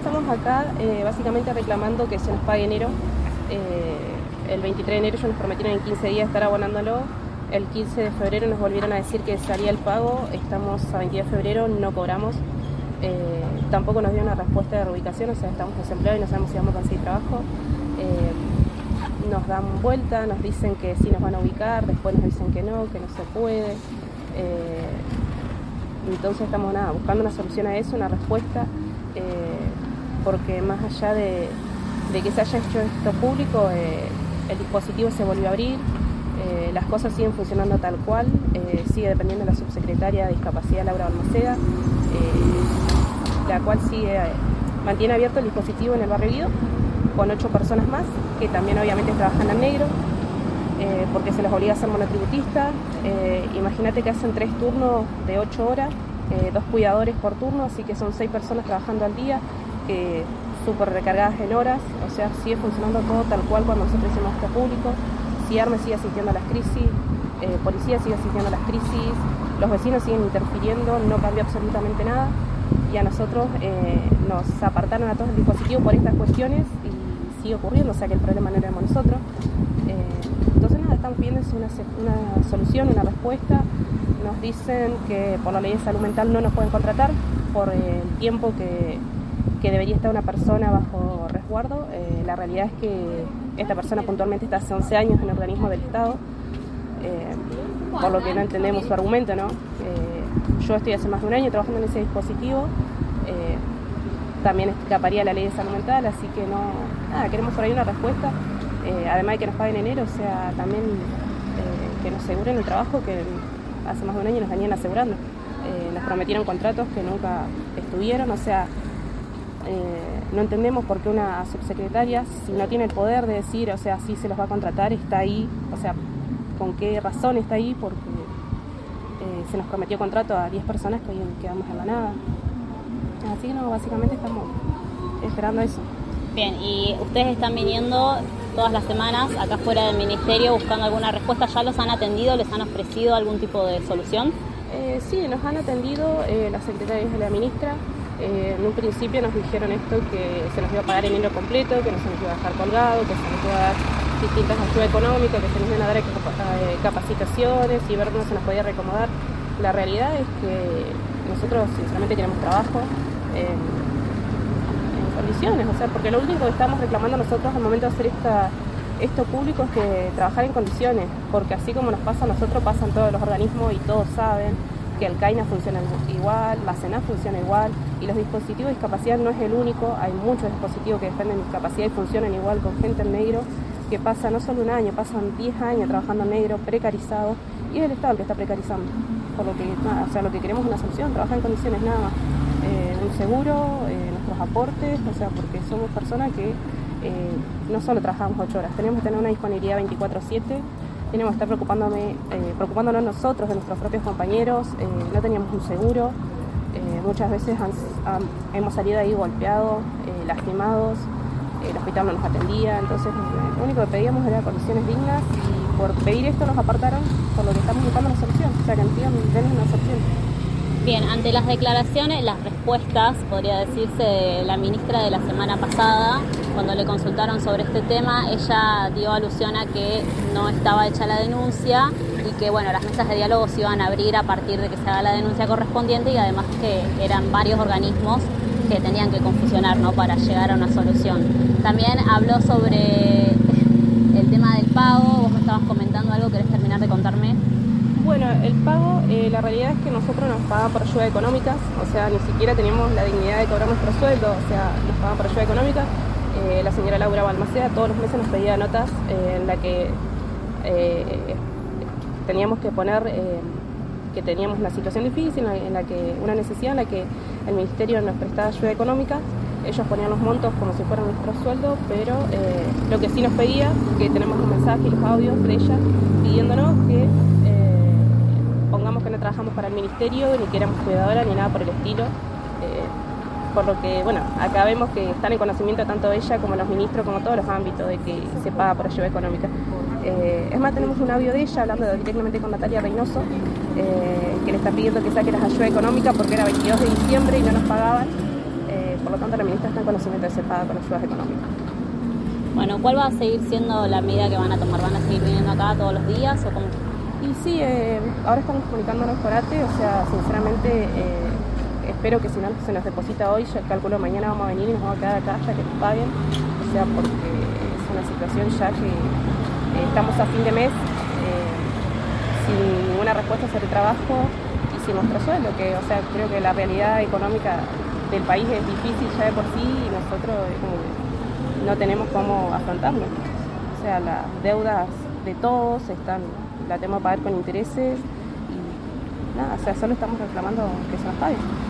estamos acá eh, básicamente reclamando que se nos pague enero. Eh, el 23 de enero ellos nos prometieron en 15 días estar abonándolo. El 15 de febrero nos volvieron a decir que salía el pago. Estamos a 22 de febrero, no cobramos. Eh, tampoco nos dio una respuesta de reubicación, o sea, estamos desempleados y no sabemos si vamos a conseguir trabajo. nos dan vuelta, nos dicen que sí nos van a ubicar, después nos dicen que no, que no se puede. entonces estamos nada, buscando una solución a eso, una respuesta. Porque más allá de, que se haya hecho esto público, eh, el dispositivo se volvió a abrir, eh, las cosas siguen funcionando tal cual, sigue dependiendo de la subsecretaria de Discapacidad Laura Balmaceda, la cual sigue, mantiene abierto el dispositivo en el barrio Guido, con ocho personas más, que también obviamente trabajan en negro, porque se les obliga a ser monotributista. Imagínate que hacen tres turnos de ocho horas eh, dos cuidadores por turno, así que son seis personas trabajando al día, que súper recargadas en horas, o sea, sigue funcionando todo tal cual cuando nosotros hicimos esto público. CIARME sigue asistiendo a las crisis, eh, policía sigue asistiendo a las crisis, los vecinos siguen interfiriendo, no cambia absolutamente nada y a nosotros eh, nos apartaron a todos el dispositivo por estas cuestiones y sigue ocurriendo, o sea que el problema no éramos nosotros. entonces nada, estamos pidiendo una, una solución, una respuesta nos dicen que por la ley de salud mental no nos pueden contratar por el tiempo que, debería estar una persona bajo resguardo. Eh, la realidad es que esta persona puntualmente está hace 11 años en el organismo del Estado, eh, por lo que no entendemos su argumento. ¿no? Eh, yo estoy hace más de un año trabajando en ese dispositivo, también escaparía la ley de salud mental, así que no, queremos por ahí una respuesta, además de que nos paguen enero, o sea, también que nos aseguren el trabajo, que hace más de un año nos venían asegurando. Nos prometieron contratos que nunca estuvieron, o sea, no entendemos por qué una subsecretaria, si no tiene el poder de decir, o sea, si se los va a contratar, está ahí, o sea, con qué razón está ahí, porque eh, se nos prometió contrato a 10 personas que hoy quedamos en la nada. Así que no, básicamente estamos esperando eso. Bien, y ustedes están viniendo todas las semanas acá fuera del ministerio buscando alguna respuesta. ¿Ya los han atendido? ¿Les han ofrecido algún tipo de solución? Eh, sí, nos han atendido eh, las secretarias de la ministra. Eh, en un principio nos dijeron esto que se nos iba a pagar en hilo completo, que no se nos iba a dejar colgado, que se nos iba a dar distintas ayudas económicas, que se nos iban a dar capacitaciones y ver cómo se nos podía recomodar. La realidad es que nosotros sinceramente queremos trabajo condiciones, o sea, porque lo único que estamos reclamando nosotros al momento de hacer esta, esto público es que trabajar en condiciones, porque así como nos pasa a nosotros, pasan todos los organismos y todos saben que el CAINA funciona igual, la CENA funciona igual, y los dispositivos de discapacidad no es el único, hay muchos dispositivos que dependen de discapacidad y funcionan igual con gente en negro, que pasa no solo un año, pasan 10 años trabajando negro, precarizado, y es el Estado el que está precarizando. Por lo que, o sea, lo que queremos es una solución, trabajar en condiciones nada más. Eh, un seguro, eh, aportes, o sea, porque somos personas que eh, no solo trabajamos 8 horas, tenemos que tener una disponibilidad 24/7, tenemos que estar preocupándome, eh, preocupándonos nosotros, de nuestros propios compañeros, eh, no teníamos un seguro, muchas veces hemos salido ahí golpeados, lastimados, el hospital no nos atendía, entonces lo único que pedíamos era condiciones dignas y por pedir esto nos apartaron, por lo que estamos buscando una solución, o sea, que pidan una solución. Bien, ante las declaraciones, las respuestas, podría decirse, de la ministra de la semana pasada, cuando le consultaron sobre este tema, ella dio alusión a que no estaba hecha la denuncia y que bueno, las mesas de diálogo se iban a abrir a partir de que se haga la denuncia correspondiente y además que eran varios organismos que tenían que confusionar ¿no? para llegar a una solución. También habló sobre el tema del pago, vos me estabas comentando algo, ¿querés terminar de contarme? Bueno, el pago, eh, la realidad es que nosotros nos pagan por ayuda económica, o sea, ni siquiera tenemos la dignidad de cobrar nuestro sueldo, o sea, nos pagan por ayuda económica. Eh, la señora Laura Balmaceda todos los meses nos pedía notas eh, en la que teníamos que poner que teníamos una situación difícil, en la, que una necesidad en la que el ministerio nos prestaba ayuda económica. Ellos ponían los montos como si fueran nuestro sueldo, pero lo que sí nos pedía, que tenemos un mensaje y los audios de ella pidiéndonos que trabajamos para el ministerio, ni que éramos cuidadoras, ni nada por el estilo. Eh, por lo que, bueno, acá vemos que están en conocimiento tanto ella como los ministros, como todos los ámbitos de que se paga por ayuda económica. Eh, es más, tenemos un audio de ella hablando directamente con Natalia Reynoso, eh, que le está pidiendo que saque las ayudas económicas porque era 22 de diciembre y no nos pagaban. por lo tanto, la ministra está en conocimiento de paga con ayudas económicas. Bueno, ¿cuál va a seguir siendo la medida que van a tomar? ¿Van a seguir viniendo acá todos los días o cómo? Y sí, eh, ahora estamos comunicándonos con ATE, o sea, sinceramente eh, espero que si no se nos deposita hoy, yo calculo mañana vamos a venir y nos vamos a quedar acá hasta que nos paguen, o sea, porque es una situación ya que eh, estamos a fin de mes sin ninguna respuesta sobre trabajo y sin nuestro sueldo, que, o sea, creo que la realidad económica del país es difícil ya de por sí y nosotros no tenemos cómo afrontarlo. O sea, las deudas de todos están, la tenemos que pagar con intereses y nada, o sea, solo estamos reclamando que se nos pague.